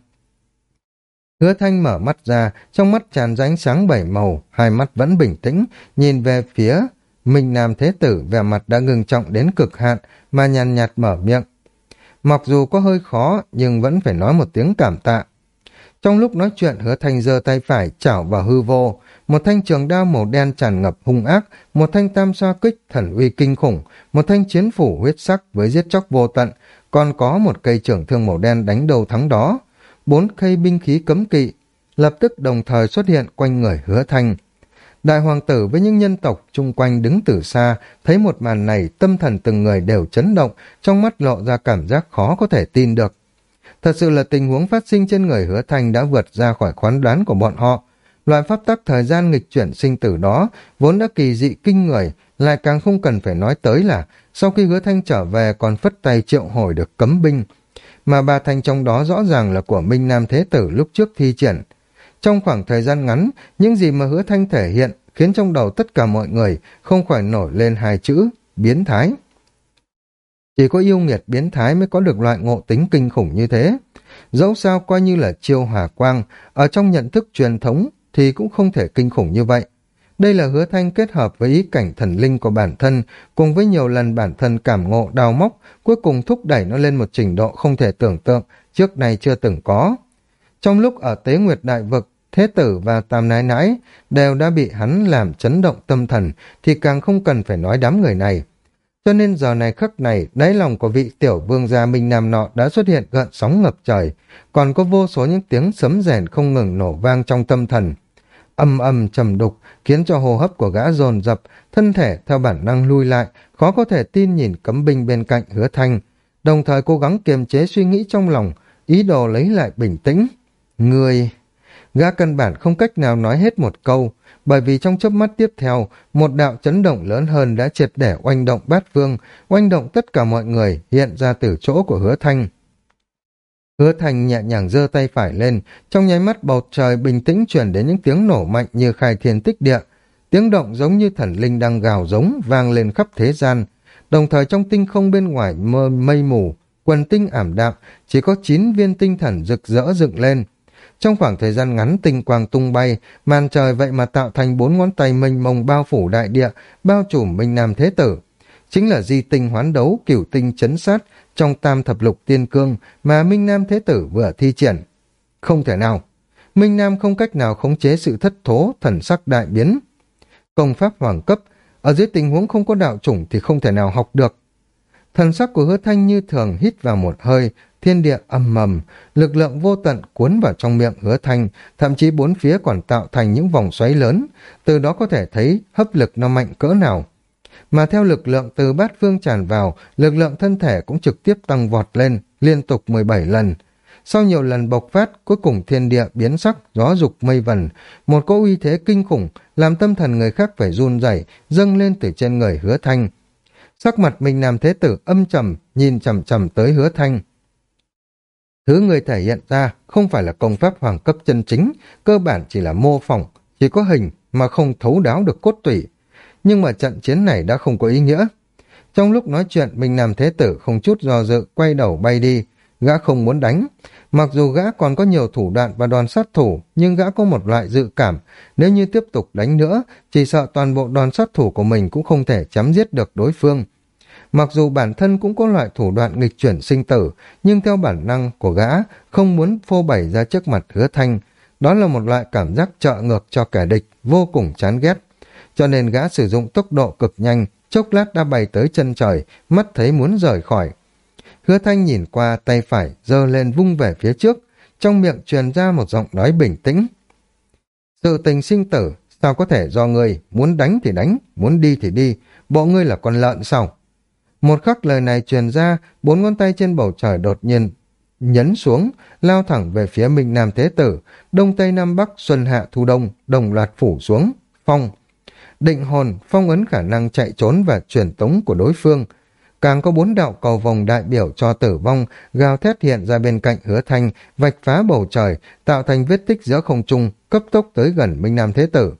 Hứa thanh mở mắt ra, trong mắt tràn ra ánh sáng bảy màu, hai mắt vẫn bình tĩnh, nhìn về phía Minh Nam Thế Tử vẻ mặt đã ngừng trọng đến cực hạn mà nhàn nhạt mở miệng. Mặc dù có hơi khó nhưng vẫn phải nói một tiếng cảm tạ. Trong lúc nói chuyện hứa thanh giơ tay phải chảo vào hư vô, một thanh trường đao màu đen tràn ngập hung ác, một thanh tam xoa kích thần uy kinh khủng, một thanh chiến phủ huyết sắc với giết chóc vô tận, còn có một cây trưởng thương màu đen đánh đầu thắng đó. Bốn cây binh khí cấm kỵ, lập tức đồng thời xuất hiện quanh người hứa thanh. Đại hoàng tử với những nhân tộc chung quanh đứng từ xa, thấy một màn này tâm thần từng người đều chấn động, trong mắt lộ ra cảm giác khó có thể tin được. Thật sự là tình huống phát sinh trên người hứa Thành đã vượt ra khỏi khoán đoán của bọn họ, Loại pháp tắc thời gian nghịch chuyển sinh tử đó vốn đã kỳ dị kinh người, lại càng không cần phải nói tới là sau khi hứa thanh trở về còn phất tay triệu hồi được cấm binh. Mà bà thanh trong đó rõ ràng là của Minh Nam Thế Tử lúc trước thi triển. Trong khoảng thời gian ngắn, những gì mà hứa thanh thể hiện khiến trong đầu tất cả mọi người không khỏi nổi lên hai chữ biến thái. Chỉ có yêu nghiệt biến thái mới có được loại ngộ tính kinh khủng như thế. Dẫu sao coi như là chiêu hỏa quang, ở trong nhận thức truyền thống thì cũng không thể kinh khủng như vậy. Đây là hứa thanh kết hợp với ý cảnh thần linh của bản thân, cùng với nhiều lần bản thân cảm ngộ đào móc, cuối cùng thúc đẩy nó lên một trình độ không thể tưởng tượng, trước này chưa từng có. Trong lúc ở Tế Nguyệt Đại Vực, Thế Tử và Tam Nái Nãi đều đã bị hắn làm chấn động tâm thần, thì càng không cần phải nói đám người này. Cho nên giờ này khắc này, đáy lòng của vị tiểu vương gia Minh Nam nọ đã xuất hiện gợn sóng ngập trời, còn có vô số những tiếng sấm rèn không ngừng nổ vang trong tâm thần. Âm âm trầm đục, khiến cho hô hấp của gã dồn dập, thân thể theo bản năng lui lại, khó có thể tin nhìn cấm binh bên cạnh hứa thanh, đồng thời cố gắng kiềm chế suy nghĩ trong lòng, ý đồ lấy lại bình tĩnh. Người... Gã căn bản không cách nào nói hết một câu, bởi vì trong chớp mắt tiếp theo, một đạo chấn động lớn hơn đã triệt để oanh động bát vương, oanh động tất cả mọi người hiện ra từ chỗ của hứa thanh. Hứa thanh nhẹ nhàng giơ tay phải lên, trong nháy mắt bầu trời bình tĩnh chuyển đến những tiếng nổ mạnh như khai thiên tích địa. Tiếng động giống như thần linh đang gào giống vang lên khắp thế gian. Đồng thời trong tinh không bên ngoài mơ mây mù, quần tinh ảm đạm, chỉ có 9 viên tinh thần rực rỡ dựng lên. Trong khoảng thời gian ngắn tinh quang tung bay, màn trời vậy mà tạo thành bốn ngón tay mênh mông bao phủ đại địa, bao trùm Minh Nam Thế Tử. Chính là di tinh hoán đấu cửu tinh chấn sát trong tam thập lục tiên cương mà Minh Nam Thế Tử vừa thi triển. Không thể nào. Minh Nam không cách nào khống chế sự thất thố, thần sắc đại biến. Công pháp hoàng cấp, ở dưới tình huống không có đạo chủng thì không thể nào học được. Thần sắc của hứa thanh như thường hít vào một hơi, thiên địa ầm mầm, lực lượng vô tận cuốn vào trong miệng hứa thanh, thậm chí bốn phía còn tạo thành những vòng xoáy lớn, từ đó có thể thấy hấp lực nó mạnh cỡ nào. Mà theo lực lượng từ bát phương tràn vào, lực lượng thân thể cũng trực tiếp tăng vọt lên, liên tục 17 lần. Sau nhiều lần bộc phát, cuối cùng thiên địa biến sắc, gió dục mây vần, một cỗ uy thế kinh khủng, làm tâm thần người khác phải run rẩy, dâng lên từ trên người hứa thanh. Sắc mặt mình làm thế tử âm trầm, nhìn chầm chầm tới hứa thanh. Thứ người thể hiện ra không phải là công pháp hoàng cấp chân chính, cơ bản chỉ là mô phỏng, chỉ có hình mà không thấu đáo được cốt tủy. Nhưng mà trận chiến này đã không có ý nghĩa. Trong lúc nói chuyện, Minh Nam Thế Tử không chút do dự, quay đầu bay đi. Gã không muốn đánh. Mặc dù gã còn có nhiều thủ đoạn và đoàn sát thủ, nhưng gã có một loại dự cảm. Nếu như tiếp tục đánh nữa, chỉ sợ toàn bộ đoàn sát thủ của mình cũng không thể chấm giết được đối phương. Mặc dù bản thân cũng có loại thủ đoạn nghịch chuyển sinh tử, nhưng theo bản năng của gã không muốn phô bày ra trước mặt hứa thanh. Đó là một loại cảm giác trợ ngược cho kẻ địch, vô cùng chán ghét. Cho nên gã sử dụng tốc độ cực nhanh, chốc lát đã bay tới chân trời, mắt thấy muốn rời khỏi. Hứa thanh nhìn qua tay phải, giơ lên vung về phía trước, trong miệng truyền ra một giọng nói bình tĩnh. Sự tình sinh tử, sao có thể do ngươi, muốn đánh thì đánh, muốn đi thì đi, bộ ngươi là con lợn sao? Một khắc lời này truyền ra, bốn ngón tay trên bầu trời đột nhiên nhấn xuống, lao thẳng về phía Minh Nam Thế Tử, Đông Tây Nam Bắc, Xuân Hạ Thu Đông, đồng loạt phủ xuống, phong. Định hồn, phong ấn khả năng chạy trốn và truyền tống của đối phương. Càng có bốn đạo cầu vòng đại biểu cho tử vong, gào thét hiện ra bên cạnh hứa thanh, vạch phá bầu trời, tạo thành vết tích giữa không trung, cấp tốc tới gần Minh Nam Thế Tử.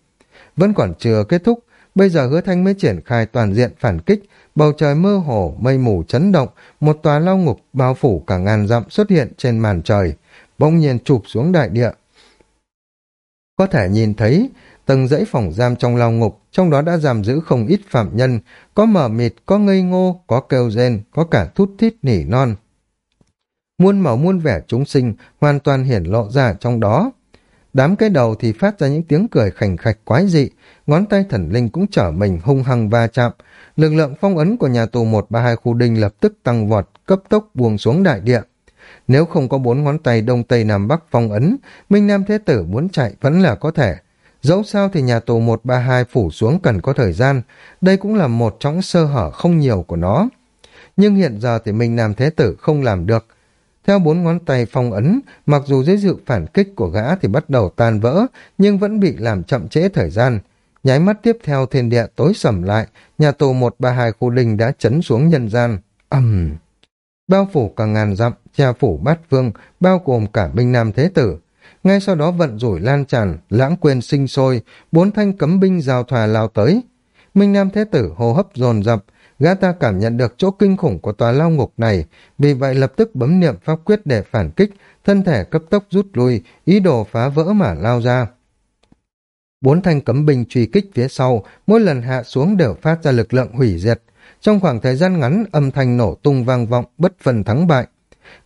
Vẫn còn chưa kết thúc, bây giờ hứa thanh mới triển khai toàn diện phản kích, Bầu trời mơ hồ, mây mù chấn động, một tòa lao ngục bao phủ cả ngàn dặm xuất hiện trên màn trời, bỗng nhiên chụp xuống đại địa. Có thể nhìn thấy từng dãy phòng giam trong lao ngục, trong đó đã giam giữ không ít phạm nhân, có mở mịt, có ngây ngô, có kêu rên, có cả thút thít nỉ non. Muôn màu muôn vẻ chúng sinh hoàn toàn hiển lộ ra trong đó. Đám cái đầu thì phát ra những tiếng cười khành khạch quái dị, ngón tay thần linh cũng trở mình hung hăng va chạm, lực lượng phong ấn của nhà tù 132 khu đinh lập tức tăng vọt, cấp tốc buông xuống đại địa. Nếu không có bốn ngón tay đông tây nam bắc phong ấn, Minh Nam Thế Tử muốn chạy vẫn là có thể. Dẫu sao thì nhà tù 132 phủ xuống cần có thời gian, đây cũng là một trong sơ hở không nhiều của nó. Nhưng hiện giờ thì Minh Nam Thế Tử không làm được. Theo bốn ngón tay phong ấn, mặc dù dưới sự phản kích của gã thì bắt đầu tan vỡ, nhưng vẫn bị làm chậm trễ thời gian, Nháy mắt tiếp theo thiên địa tối sầm lại, nhà tù 132 khu đình đã chấn xuống nhân gian. ầm Bao phủ cả ngàn dặm, cha phủ bát vương, bao gồm cả binh nam thế tử. Ngay sau đó vận rủi lan tràn, lãng quên sinh sôi, bốn thanh cấm binh giao thòa lao tới. Minh Nam Thế Tử hô hấp dồn dập, gã ta cảm nhận được chỗ kinh khủng của tòa lao ngục này, vì vậy lập tức bấm niệm pháp quyết để phản kích, thân thể cấp tốc rút lui, ý đồ phá vỡ mà lao ra. Bốn thanh cấm binh truy kích phía sau, mỗi lần hạ xuống đều phát ra lực lượng hủy diệt. Trong khoảng thời gian ngắn, âm thanh nổ tung vang vọng, bất phần thắng bại.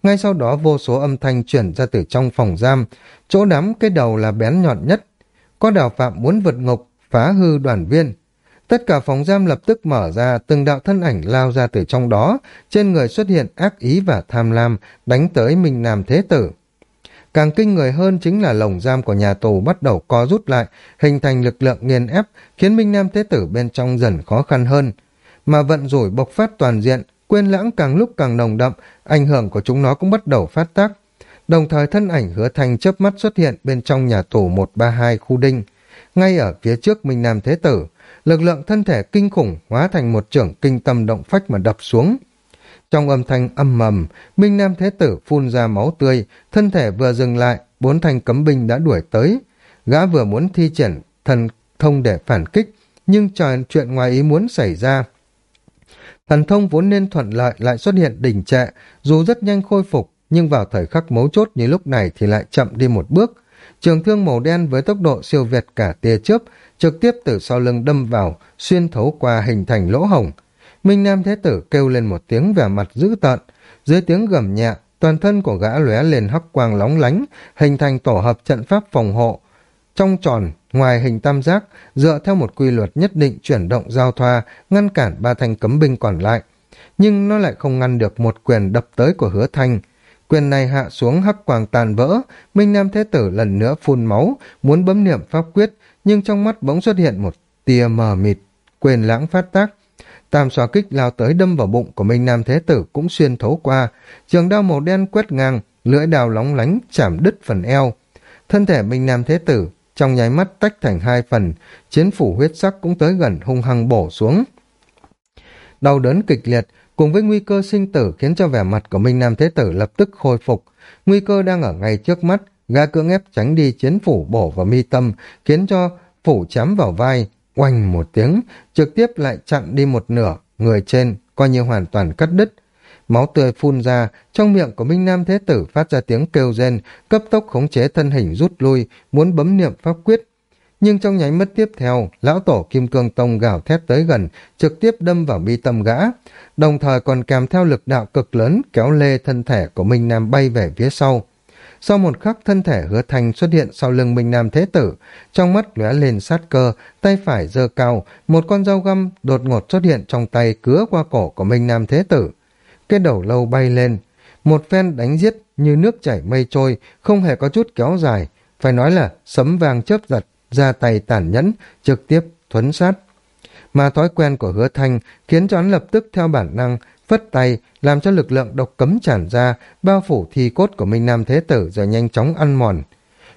Ngay sau đó vô số âm thanh chuyển ra từ trong phòng giam, chỗ đám cái đầu là bén nhọn nhất. Có đào phạm muốn vượt ngục, phá hư đoàn viên. Tất cả phòng giam lập tức mở ra, từng đạo thân ảnh lao ra từ trong đó, trên người xuất hiện ác ý và tham lam, đánh tới Minh Nam Thế Tử. Càng kinh người hơn chính là lồng giam của nhà tù bắt đầu co rút lại, hình thành lực lượng nghiền ép, khiến Minh Nam Thế Tử bên trong dần khó khăn hơn. Mà vận rủi bộc phát toàn diện, quên lãng càng lúc càng nồng đậm, ảnh hưởng của chúng nó cũng bắt đầu phát tác. Đồng thời thân ảnh hứa thành chớp mắt xuất hiện bên trong nhà tù 132 khu đinh. Ngay ở phía trước Minh Nam Thế Tử, lực lượng thân thể kinh khủng hóa thành một trưởng kinh tâm động phách mà đập xuống. Trong âm thanh âm mầm, Minh Nam Thế Tử phun ra máu tươi, thân thể vừa dừng lại, bốn thanh cấm binh đã đuổi tới. Gã vừa muốn thi triển thần thông để phản kích, nhưng trời chuyện ngoài ý muốn xảy ra. Thần thông vốn nên thuận lợi lại xuất hiện đình trệ, dù rất nhanh khôi phục, nhưng vào thời khắc mấu chốt như lúc này thì lại chậm đi một bước. Trường thương màu đen với tốc độ siêu việt cả tia chớp, trực tiếp từ sau lưng đâm vào, xuyên thấu qua hình thành lỗ hồng. Minh Nam Thế Tử kêu lên một tiếng vẻ mặt dữ tợn, dưới tiếng gầm nhẹ, toàn thân của gã lóe lên hắc quang lóng lánh, hình thành tổ hợp trận pháp phòng hộ. Trong tròn, ngoài hình tam giác, dựa theo một quy luật nhất định chuyển động giao thoa, ngăn cản ba thanh cấm binh còn lại. Nhưng nó lại không ngăn được một quyền đập tới của hứa thanh. Quyền này hạ xuống hắc quang tàn vỡ, Minh Nam Thế Tử lần nữa phun máu, muốn bấm niệm pháp quyết, nhưng trong mắt bỗng xuất hiện một tia mờ mịt, quyền lãng phát tác. Tam xóa kích lao tới đâm vào bụng của Minh Nam Thế Tử cũng xuyên thấu qua, trường đao màu đen quét ngang, lưỡi đào lóng lánh chạm đứt phần eo. Thân thể Minh Nam Thế Tử trong nháy mắt tách thành hai phần, chiến phủ huyết sắc cũng tới gần hung hăng bổ xuống. Đau đớn kịch liệt, cùng với nguy cơ sinh tử khiến cho vẻ mặt của Minh Nam Thế Tử lập tức khôi phục. Nguy cơ đang ở ngay trước mắt, gã cưỡng ép tránh đi chiến phủ bổ vào mi tâm, khiến cho phủ chém vào vai, oanh một tiếng, trực tiếp lại chặn đi một nửa, người trên, coi như hoàn toàn cắt đứt. Máu tươi phun ra, trong miệng của Minh Nam Thế Tử phát ra tiếng kêu rên, cấp tốc khống chế thân hình rút lui, muốn bấm niệm pháp quyết. Nhưng trong nháy mắt tiếp theo, lão tổ Kim Cương Tông gào thét tới gần, trực tiếp đâm vào mi tâm gã, đồng thời còn kèm theo lực đạo cực lớn kéo lê thân thể của Minh Nam bay về phía sau. Sau một khắc thân thể hứa thành xuất hiện sau lưng Minh Nam Thế Tử, trong mắt lóe lên sát cơ, tay phải giơ cao, một con dao găm đột ngột xuất hiện trong tay cứa qua cổ của Minh Nam Thế Tử. Cái đầu lâu bay lên, một phen đánh giết như nước chảy mây trôi, không hề có chút kéo dài, phải nói là sấm vàng chớp giật, ra tay tàn nhẫn, trực tiếp thuấn sát. Mà thói quen của hứa thanh khiến cho hắn lập tức theo bản năng phất tay làm cho lực lượng độc cấm tràn ra, bao phủ thi cốt của Minh Nam Thế Tử rồi nhanh chóng ăn mòn.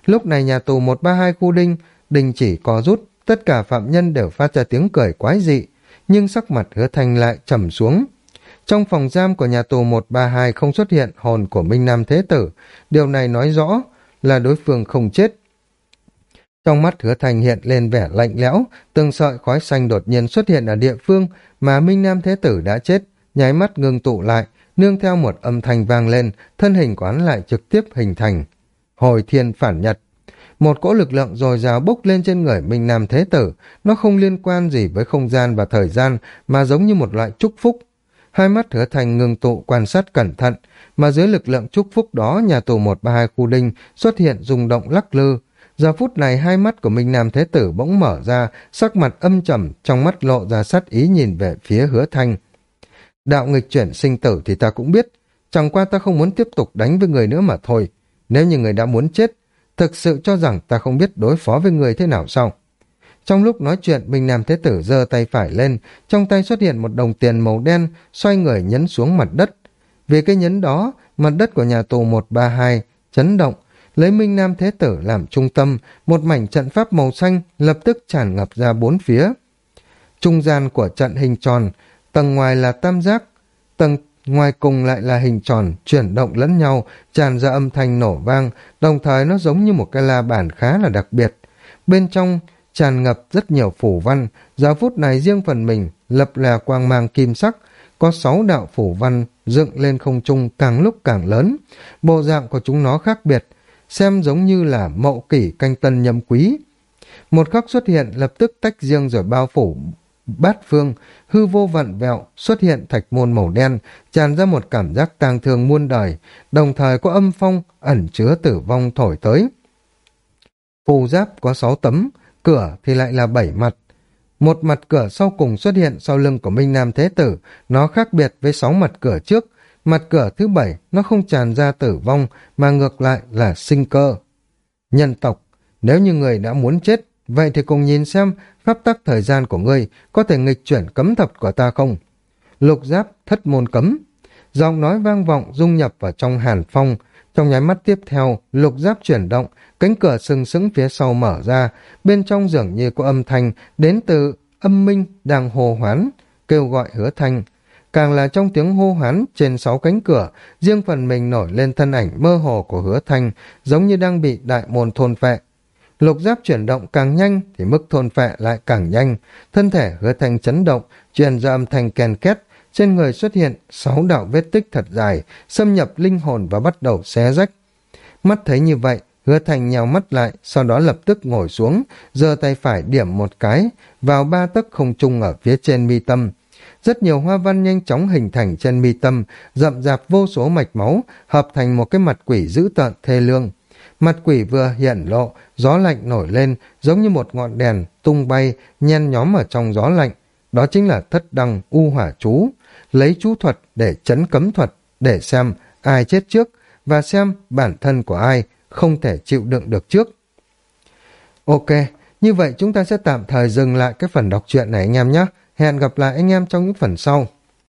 Lúc này nhà tù 132 khu đinh, đình chỉ co rút, tất cả phạm nhân đều phát ra tiếng cười quái dị, nhưng sắc mặt hứa thanh lại trầm xuống. Trong phòng giam của nhà tù 132 không xuất hiện hồn của Minh Nam Thế Tử, điều này nói rõ là đối phương không chết. Trong mắt hứa Thành hiện lên vẻ lạnh lẽo, từng sợi khói xanh đột nhiên xuất hiện ở địa phương mà Minh Nam Thế Tử đã chết, nháy mắt ngưng tụ lại, nương theo một âm thanh vang lên, thân hình quán lại trực tiếp hình thành. Hồi thiên phản nhật. Một cỗ lực lượng dồi dào bốc lên trên người Minh Nam Thế Tử, nó không liên quan gì với không gian và thời gian, mà giống như một loại chúc phúc. Hai mắt hứa thành ngừng tụ quan sát cẩn thận, mà dưới lực lượng chúc phúc đó nhà tù 132 khu đinh xuất hiện rung động lắc lư. Giờ phút này hai mắt của Minh Nam Thế Tử bỗng mở ra, sắc mặt âm trầm, trong mắt lộ ra sát ý nhìn về phía hứa thanh. Đạo nghịch chuyển sinh tử thì ta cũng biết, chẳng qua ta không muốn tiếp tục đánh với người nữa mà thôi. Nếu như người đã muốn chết, thực sự cho rằng ta không biết đối phó với người thế nào sao? Trong lúc nói chuyện, Minh Nam Thế Tử giơ tay phải lên, trong tay xuất hiện một đồng tiền màu đen, xoay người nhấn xuống mặt đất. Vì cái nhấn đó, mặt đất của nhà tù 132 chấn động, lấy Minh Nam Thế Tử làm trung tâm, một mảnh trận pháp màu xanh lập tức tràn ngập ra bốn phía. Trung gian của trận hình tròn, tầng ngoài là tam giác, tầng ngoài cùng lại là hình tròn, chuyển động lẫn nhau, tràn ra âm thanh nổ vang, đồng thời nó giống như một cái la bàn khá là đặc biệt. Bên trong tràn ngập rất nhiều phủ văn, giờ phút này riêng phần mình lập là quang mang kim sắc, có sáu đạo phủ văn dựng lên không trung càng lúc càng lớn. Bộ dạng của chúng nó khác biệt, xem giống như là mậu kỷ canh tân nhâm quý. Một khắc xuất hiện lập tức tách riêng rồi bao phủ bát phương, hư vô vặn vẹo, xuất hiện thạch môn màu đen, tràn ra một cảm giác tang thương muôn đời, đồng thời có âm phong ẩn chứa tử vong thổi tới. Phù giáp có sáu tấm, cửa thì lại là bảy mặt. Một mặt cửa sau cùng xuất hiện sau lưng của Minh Nam Thế Tử, nó khác biệt với sáu mặt cửa trước. Mặt cửa thứ bảy, nó không tràn ra tử vong, mà ngược lại là sinh cơ. Nhân tộc, nếu như người đã muốn chết, vậy thì cùng nhìn xem pháp tắc thời gian của ngươi có thể nghịch chuyển cấm thập của ta không? Lục giáp thất môn cấm. Giọng nói vang vọng dung nhập vào trong hàn phong. Trong nháy mắt tiếp theo, lục giáp chuyển động, cánh cửa sừng sững phía sau mở ra, bên trong dường như có âm thanh đến từ âm minh đang hô hoán, kêu gọi hứa thanh. Càng là trong tiếng hô hoán trên sáu cánh cửa, riêng phần mình nổi lên thân ảnh mơ hồ của hứa thanh, giống như đang bị đại môn thôn phệ. Lục giáp chuyển động càng nhanh thì mức thôn phệ lại càng nhanh, thân thể hứa thanh chấn động, truyền ra âm thanh ken két, trên người xuất hiện sáu đạo vết tích thật dài, xâm nhập linh hồn và bắt đầu xé rách. Mắt thấy như vậy, hứa thành nhào mắt lại, sau đó lập tức ngồi xuống, giơ tay phải điểm một cái, vào ba tấc không trung ở phía trên mi tâm. Rất nhiều hoa văn nhanh chóng hình thành trên mi tâm, rậm rạp vô số mạch máu, hợp thành một cái mặt quỷ dữ tợn thê lương. Mặt quỷ vừa hiện lộ, gió lạnh nổi lên, giống như một ngọn đèn, tung bay, nhen nhóm ở trong gió lạnh. Đó chính là thất đăng u hỏa chú, lấy chú thuật để chấn cấm thuật, để xem ai chết trước, và xem bản thân của ai không thể chịu đựng được trước. Ok, như vậy chúng ta sẽ tạm thời dừng lại cái phần đọc truyện này anh em nhé. Hẹn gặp lại anh em trong những phần sau.